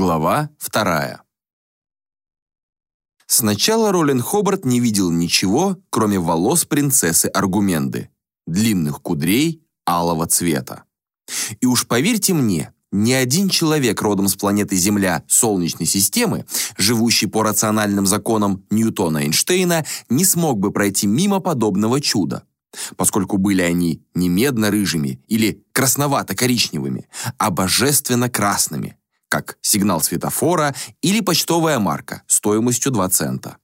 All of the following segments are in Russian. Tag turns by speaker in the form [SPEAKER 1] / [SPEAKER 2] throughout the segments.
[SPEAKER 1] Глава вторая. Сначала Ролин Хобарт не видел ничего, кроме волос принцессы Аргуменды, длинных кудрей алого цвета. И уж поверьте мне, ни один человек родом с планеты Земля Солнечной системы, живущий по рациональным законам Ньютона-Эйнштейна, не смог бы пройти мимо подобного чуда, поскольку были они не медно-рыжими или красновато-коричневыми, а божественно-красными, как сигнал светофора или почтовая марка стоимостью 2 цента.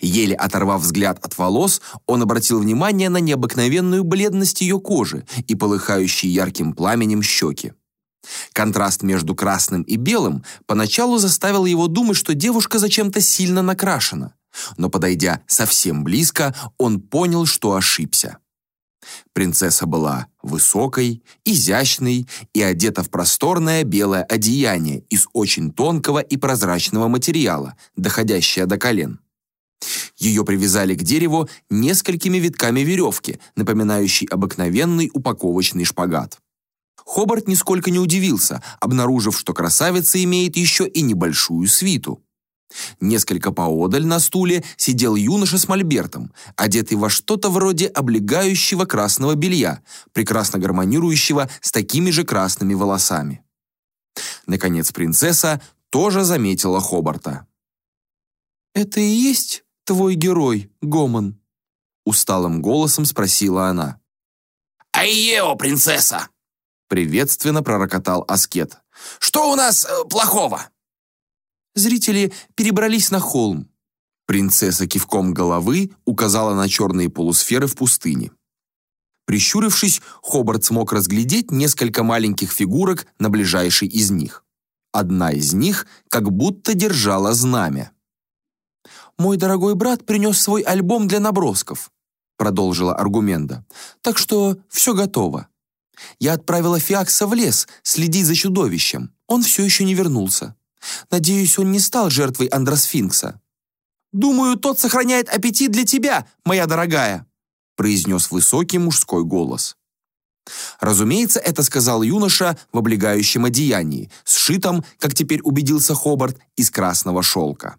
[SPEAKER 1] Еле оторвав взгляд от волос, он обратил внимание на необыкновенную бледность ее кожи и полыхающие ярким пламенем щеки. Контраст между красным и белым поначалу заставил его думать, что девушка зачем-то сильно накрашена. Но подойдя совсем близко, он понял, что ошибся. Принцесса была высокой, изящной и одета в просторное белое одеяние из очень тонкого и прозрачного материала, доходящее до колен. Ее привязали к дереву несколькими витками веревки, напоминающей обыкновенный упаковочный шпагат. Хобарт нисколько не удивился, обнаружив, что красавица имеет еще и небольшую свиту. Несколько поодаль на стуле сидел юноша с мольбертом, одетый во что-то вроде облегающего красного белья, прекрасно гармонирующего с такими же красными волосами. Наконец принцесса тоже заметила Хобарта.
[SPEAKER 2] «Это и есть твой герой, Гомон?»
[SPEAKER 1] Усталым голосом спросила она.
[SPEAKER 3] «Айео, принцесса!»
[SPEAKER 1] Приветственно пророкотал Аскет.
[SPEAKER 3] «Что у нас э, плохого?»
[SPEAKER 2] Зрители перебрались на холм.
[SPEAKER 1] Принцесса кивком головы указала на черные полусферы в пустыне. Прищурившись, Хобарт смог разглядеть несколько маленьких фигурок на ближайшей из них. Одна из них как будто держала знамя.
[SPEAKER 2] «Мой дорогой брат принес свой альбом для набросков», продолжила Аргумента. «Так что все готово. Я отправила Фиакса в лес следить за чудовищем. Он все еще не вернулся. Надеюсь, он не стал жертвой Андросфинкса. «Думаю, тот сохраняет аппетит для тебя, моя дорогая», произнес высокий мужской голос. Разумеется, это сказал юноша в облегающем одеянии, сшитом, как теперь убедился Хобарт, из красного шелка.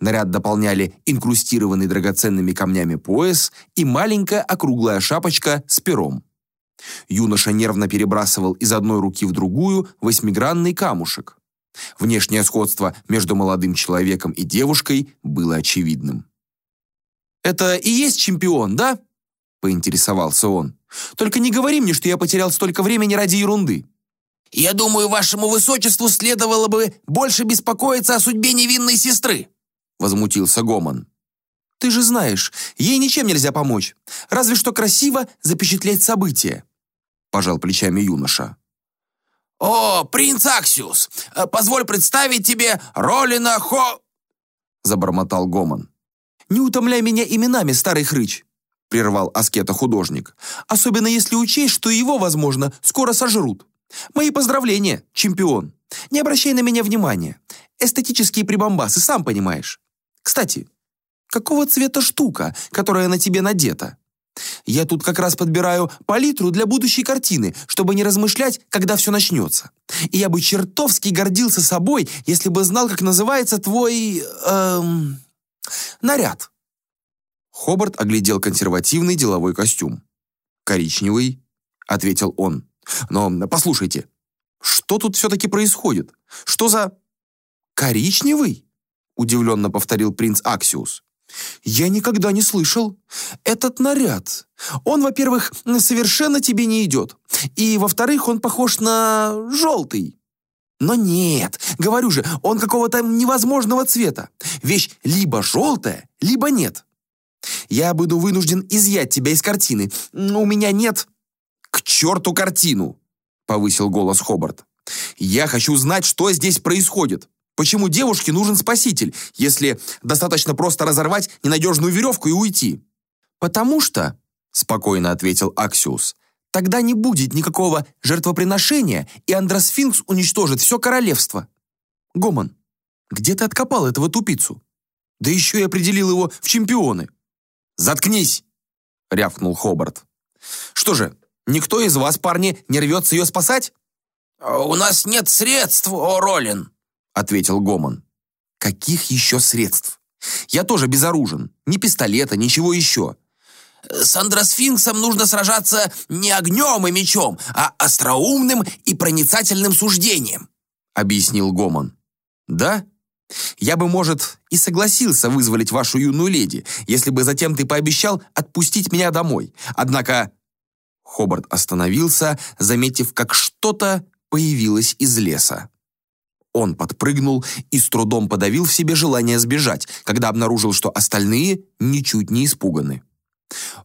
[SPEAKER 2] Наряд дополняли инкрустированный драгоценными камнями пояс и маленькая округлая шапочка с пером. Юноша нервно перебрасывал из одной руки в другую восьмигранный камушек. Внешнее сходство между молодым человеком и девушкой было очевидным. «Это и есть чемпион, да?» – поинтересовался он. «Только не говори мне, что я потерял столько времени ради ерунды».
[SPEAKER 3] «Я думаю, вашему высочеству следовало бы больше беспокоиться о судьбе невинной сестры», – возмутился Гомон.
[SPEAKER 2] «Ты же знаешь, ей ничем нельзя помочь. Разве что красиво запечатлеть события», – пожал плечами юноша.
[SPEAKER 3] «О, принц Аксиус, э, позволь представить тебе Ролина Хо...»
[SPEAKER 1] Забормотал Гомон.
[SPEAKER 2] «Не утомляй меня именами, старый хрыч!» прервал аскета художник. «Особенно если учесть, что его, возможно, скоро сожрут. Мои поздравления, чемпион. Не обращай на меня внимания. Эстетические прибамбасы, сам понимаешь. Кстати, какого цвета штука, которая на тебе надета?» Я тут как раз подбираю палитру для будущей картины, чтобы не размышлять, когда все начнется. И я бы чертовски гордился собой, если бы знал, как называется твой... Эм, наряд».
[SPEAKER 1] Хобарт оглядел консервативный деловой костюм. «Коричневый», — ответил он. «Но послушайте, что тут все-таки происходит? Что за...»
[SPEAKER 2] «Коричневый?» — удивленно повторил принц Аксиус. «Я никогда не слышал. Этот наряд. Он, во-первых, совершенно тебе не идет. И, во-вторых, он похож на желтый. Но нет, говорю же, он какого-то невозможного цвета. Вещь либо желтая, либо нет. Я буду вынужден изъять тебя из картины. У меня нет...»
[SPEAKER 1] «К черту картину!» — повысил голос Хобарт. «Я хочу знать, что здесь происходит. Почему девушке нужен спаситель, если достаточно просто разорвать ненадежную веревку и уйти?
[SPEAKER 2] «Потому что», — спокойно ответил Аксиус, «тогда не будет никакого жертвоприношения, и Андросфинкс уничтожит все королевство. Гомон, где ты откопал этого тупицу? Да еще и определил его в чемпионы».
[SPEAKER 1] «Заткнись!» — рявкнул Хобарт. «Что же, никто из вас, парни, не рвется ее спасать?»
[SPEAKER 3] «У нас нет средств, о, Ролин», — ответил Гомон.
[SPEAKER 2] «Каких еще средств? Я тоже безоружен. Ни пистолета, ничего еще».
[SPEAKER 3] «С Андросфинксом нужно сражаться не огнем и мечом, а остроумным и проницательным суждением», — объяснил Гомон.
[SPEAKER 2] «Да? Я бы, может, и согласился вызволить вашу юную леди, если бы затем ты пообещал отпустить меня домой. Однако...» Хобарт остановился, заметив, как что-то появилась из леса. Он подпрыгнул и с трудом подавил в себе желание сбежать, когда обнаружил, что остальные ничуть не испуганы.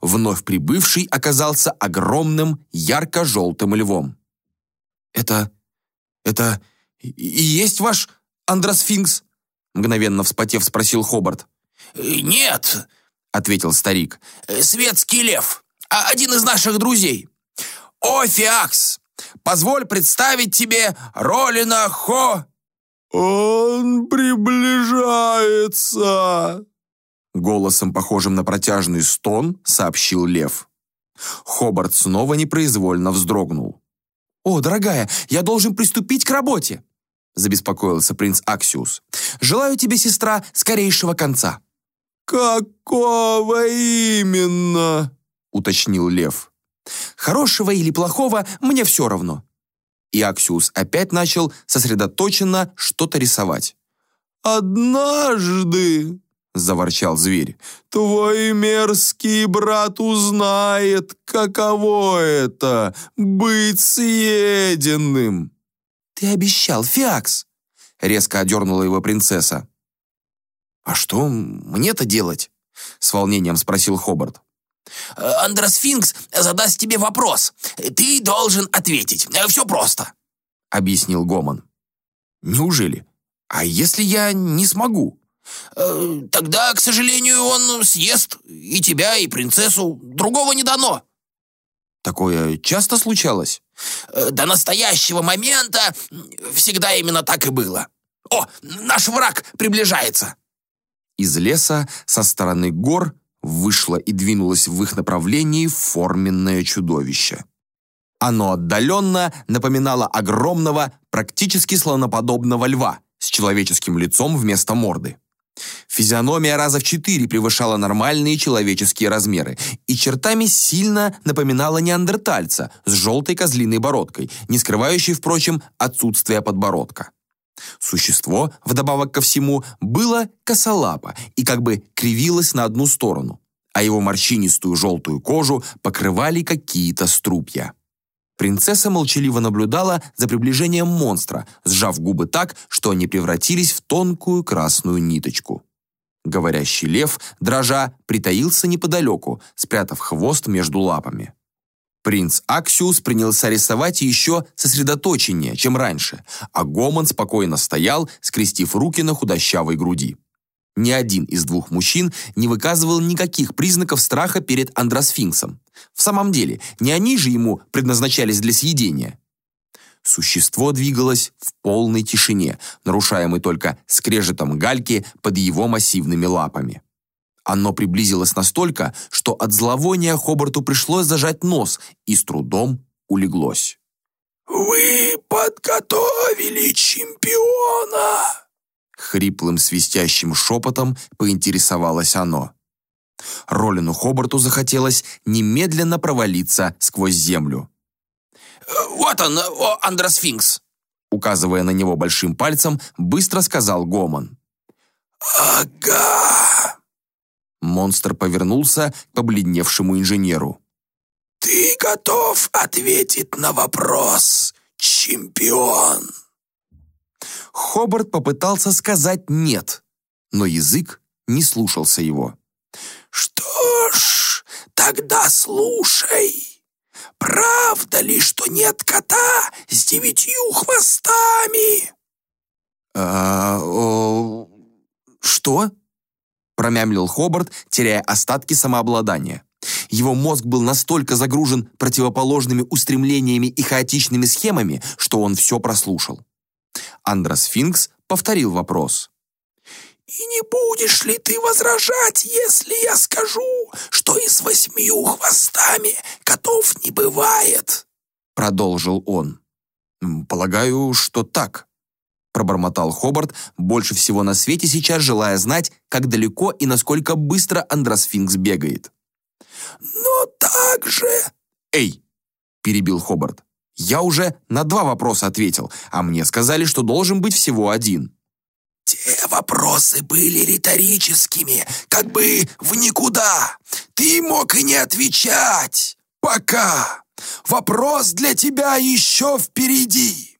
[SPEAKER 2] Вновь прибывший оказался огромным ярко-желтым львом. «Это... это и есть ваш Андросфинкс?» мгновенно вспотев спросил Хобарт.
[SPEAKER 3] «Нет», — ответил старик, — «светский лев, а один из наших друзей. О, Фиакс, Позволь представить тебе Ролина Хо...»
[SPEAKER 1] «Он приближается!»
[SPEAKER 2] Голосом, похожим на протяжный стон, сообщил лев. Хобарт снова непроизвольно вздрогнул. «О, дорогая, я должен приступить к работе!» забеспокоился принц Аксиус. «Желаю тебе, сестра, скорейшего конца».
[SPEAKER 1] «Какого именно?»
[SPEAKER 2] уточнил лев. Хорошего или плохого, мне все равно». И Аксиус опять начал сосредоточенно что-то рисовать.
[SPEAKER 1] «Однажды», — заворчал зверь, «твой мерзкий брат узнает, каково это — быть съеденным».
[SPEAKER 2] «Ты обещал, Фиакс!» — резко одернула его принцесса. «А что мне-то делать?» — с волнением спросил Хобарт.
[SPEAKER 3] Э, Андросфинкс задаст тебе вопрос. Ты должен ответить. Э, Все просто», — объяснил Гомон.
[SPEAKER 2] «Неужели? А если я не смогу?»
[SPEAKER 3] э, «Тогда, к сожалению, он съест и тебя, и принцессу. Другого не дано».
[SPEAKER 2] «Такое часто случалось?»
[SPEAKER 3] «До настоящего момента всегда именно так и было. О, наш враг приближается!»
[SPEAKER 2] Из леса со стороны гор вышло и двинулось в их направлении форменное чудовище. Оно отдаленно напоминало огромного, практически слоноподобного льва с человеческим лицом вместо морды. Физиономия раза в четыре превышала нормальные человеческие размеры и чертами сильно напоминала неандертальца с желтой козлиной бородкой, не скрывающей, впрочем, отсутствие подбородка. Существо, вдобавок ко всему, было косолапо и как бы кривилось на одну сторону, а его морщинистую желтую кожу покрывали какие-то струпья. Принцесса молчаливо наблюдала за приближением монстра, сжав губы так, что они превратились в тонкую красную ниточку. Говорящий лев, дрожа, притаился неподалеку, спрятав хвост между лапами. Принц Аксиус принялся рисовать еще сосредоточеннее, чем раньше, а Гомон спокойно стоял, скрестив руки на худощавой груди. Ни один из двух мужчин не выказывал никаких признаков страха перед Андросфинксом. В самом деле, не они же ему предназначались для съедения. Существо двигалось в полной тишине, нарушаемой только скрежетом гальки под его массивными лапами. Оно приблизилось настолько, что от зловония Хобарту пришлось зажать нос и с трудом улеглось.
[SPEAKER 1] «Вы подготовили чемпиона!»
[SPEAKER 2] Хриплым свистящим шепотом поинтересовалось оно. Ролину Хобарту захотелось немедленно провалиться сквозь землю.
[SPEAKER 3] «Вот он, о, Андросфинкс!»
[SPEAKER 2] Указывая на него большим пальцем, быстро сказал Гомон.
[SPEAKER 1] «Ага!»
[SPEAKER 2] Монстр повернулся к побледневшему инженеру.
[SPEAKER 1] «Ты готов ответить на вопрос, чемпион?»
[SPEAKER 2] Хобарт попытался сказать «нет», но язык не слушался его.
[SPEAKER 1] «Что ж, тогда слушай. Правда ли, что нет кота с девятью хвостами?»
[SPEAKER 2] «А, о, что?» Промямлил Хобарт, теряя остатки самообладания. Его мозг был настолько загружен противоположными устремлениями и хаотичными схемами, что он все прослушал. Андросфинкс повторил вопрос.
[SPEAKER 1] «И не будешь ли ты возражать, если я скажу, что и с восьмию хвостами котов не бывает?»
[SPEAKER 2] Продолжил он.
[SPEAKER 1] «Полагаю, что так», — пробормотал Хобарт, больше всего на свете сейчас желая знать, как далеко и насколько быстро Андросфинкс бегает.
[SPEAKER 3] «Но так же...»
[SPEAKER 1] «Эй!» — перебил Хобарт. «Я уже на два вопроса ответил, а мне сказали, что должен быть всего один».
[SPEAKER 3] «Те вопросы были риторическими, как бы в никуда. Ты мог и не отвечать. Пока. Вопрос для тебя еще впереди.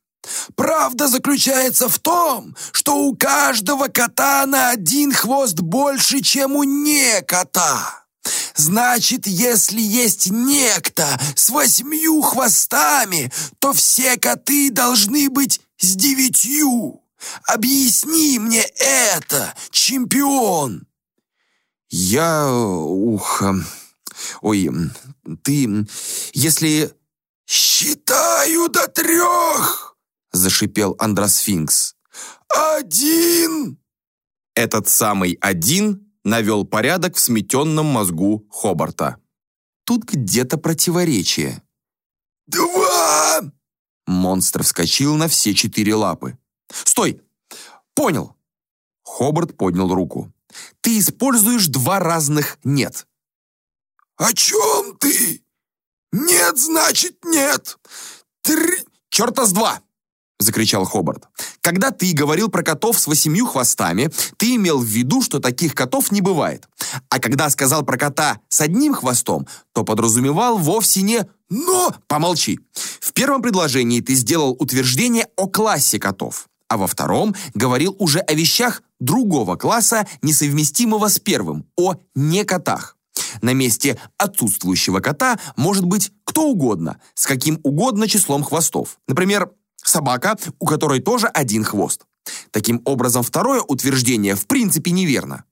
[SPEAKER 3] Правда заключается в том, что у каждого кота на один хвост больше, чем у не кота. Значит, если есть некто с восьмью хвостами, то все коты должны быть с девятью. Объясни мне это, чемпион!»
[SPEAKER 1] «Я... ух... Ой, ты... Если...»
[SPEAKER 3] «Считаю до трех!» — зашипел Андросфинкс. «Один!»
[SPEAKER 1] Этот самый «один» навел порядок в сметенном мозгу Хобарта. Тут где-то противоречие.
[SPEAKER 3] «Два!»
[SPEAKER 1] Монстр вскочил на все четыре лапы. «Стой! Понял!» Хобарт поднял руку. «Ты используешь два разных «нет».
[SPEAKER 3] «О чем ты? Нет, значит, нет! Три...»
[SPEAKER 1] «Черта с два!» — закричал Хобарт. «Когда ты говорил про котов с восемью хвостами, ты имел в виду, что таких котов не бывает. А когда сказал про кота с одним хвостом, то подразумевал вовсе не «но». Помолчи. В первом предложении ты сделал утверждение о классе котов а во втором говорил уже о вещах другого класса, несовместимого с первым, о некотах. На месте отсутствующего кота может быть кто угодно, с каким угодно числом хвостов. Например, собака, у которой тоже один хвост. Таким образом, второе утверждение в принципе неверно.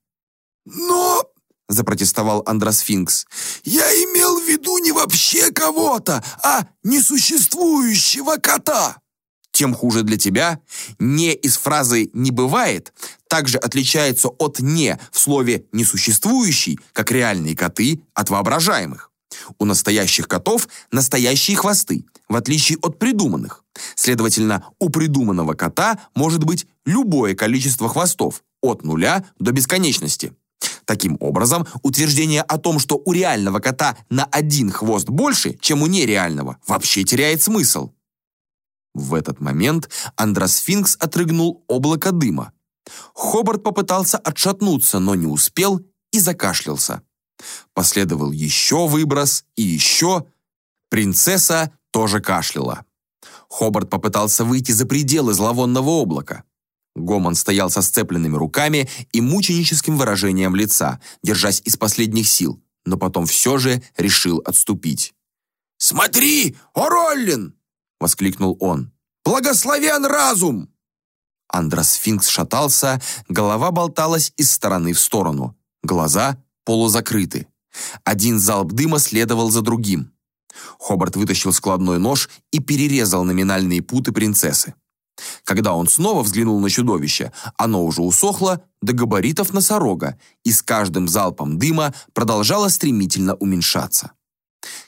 [SPEAKER 3] «Но...»
[SPEAKER 1] — запротестовал Андросфинкс.
[SPEAKER 3] «Я имел в виду не вообще кого-то, а несуществующего кота!»
[SPEAKER 1] тем хуже для тебя. «Не» из фразы «не бывает» также отличается от «не» в слове «несуществующий», как реальные коты, от воображаемых. У настоящих котов настоящие хвосты, в отличие от придуманных. Следовательно, у придуманного кота может быть любое количество хвостов, от нуля до бесконечности. Таким образом, утверждение о том, что у реального кота на один хвост больше, чем у нереального, вообще теряет смысл. В этот момент Андросфинкс отрыгнул облако дыма. Хобарт попытался отшатнуться, но не успел и закашлялся. Последовал еще выброс и еще. Принцесса тоже кашляла. Хобарт попытался выйти за пределы зловонного облака. Гомон стоял со сцепленными руками и мученическим выражением лица, держась из последних сил, но потом все же решил отступить.
[SPEAKER 3] «Смотри, Ороллин!» — воскликнул он. «Благословен разум!»
[SPEAKER 1] Андросфинкс шатался, голова болталась из стороны в сторону, глаза полузакрыты. Один залп дыма следовал за другим. Хобарт вытащил складной нож и перерезал номинальные путы принцессы. Когда он снова взглянул на чудовище, оно уже усохло до габаритов носорога и с каждым залпом дыма продолжало стремительно уменьшаться.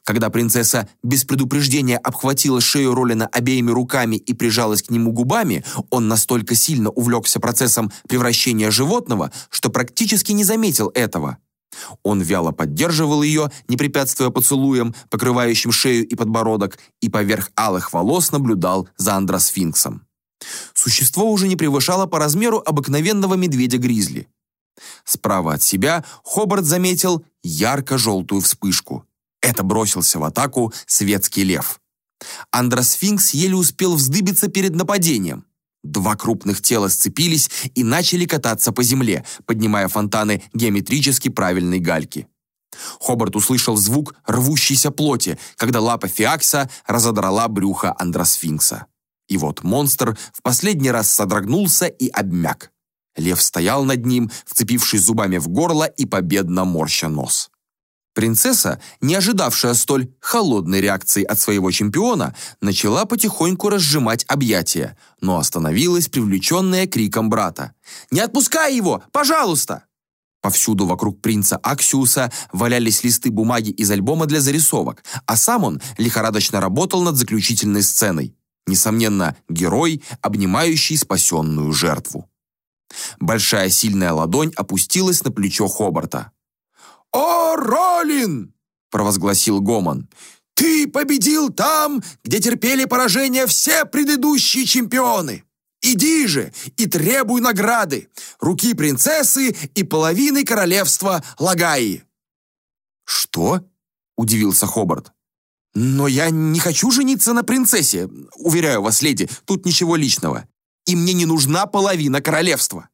[SPEAKER 1] Когда принцесса без предупреждения обхватила шею Ролина обеими руками и прижалась к нему губами, он настолько сильно увлекся процессом превращения животного, что практически не заметил этого. Он вяло поддерживал ее, не препятствуя поцелуям, покрывающим шею и подбородок, и поверх алых волос наблюдал за андросфинксом. Существо уже не превышало по размеру обыкновенного медведя-гризли. Справа от себя Хобарт заметил ярко-желтую вспышку. Это бросился в атаку светский лев. Андросфинкс еле успел вздыбиться перед нападением. Два крупных тела сцепились и начали кататься по земле, поднимая фонтаны геометрически правильной гальки. Хобарт услышал звук рвущейся плоти, когда лапа Фиакса разодрала брюхо Андросфинкса. И вот монстр в последний раз содрогнулся и обмяк. Лев стоял над ним, вцепившись зубами в горло и победно морща нос. Принцесса, не ожидавшая столь холодной реакции от своего чемпиона, начала потихоньку разжимать объятия, но остановилась, привлеченная криком брата. «Не отпускай его! Пожалуйста!» Повсюду вокруг принца Аксиуса валялись листы бумаги из альбома для зарисовок, а сам он лихорадочно работал над заключительной сценой. Несомненно, герой, обнимающий спасенную жертву. Большая сильная ладонь опустилась на плечо Хобарта.
[SPEAKER 3] «О, Ролин!» — провозгласил Гомон. «Ты победил там, где терпели поражение все предыдущие чемпионы! Иди же и требуй награды, руки принцессы и половины королевства Лагаи!»
[SPEAKER 1] «Что?» — удивился Хобарт.
[SPEAKER 2] «Но я не хочу жениться на принцессе. Уверяю вас, леди, тут ничего личного. И мне не нужна половина королевства».